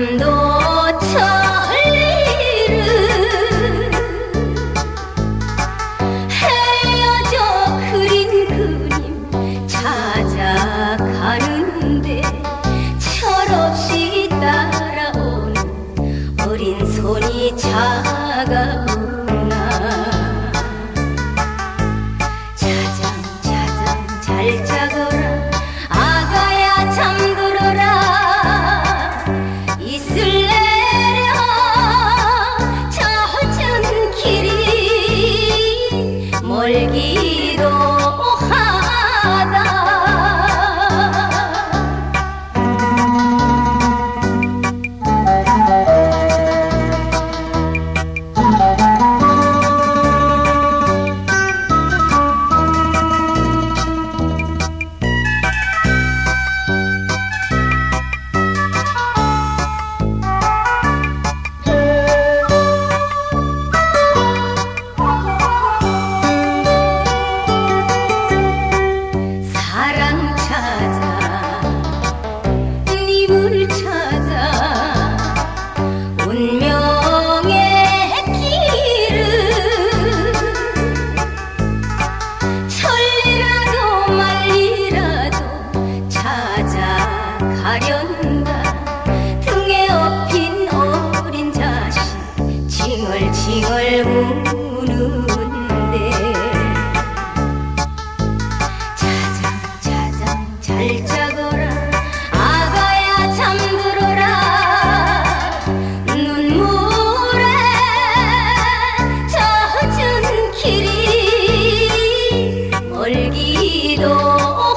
삼도천리를 헤어져 그린 그림 찾아가는데 철없이 따라오는 어린 손이 차가워 ど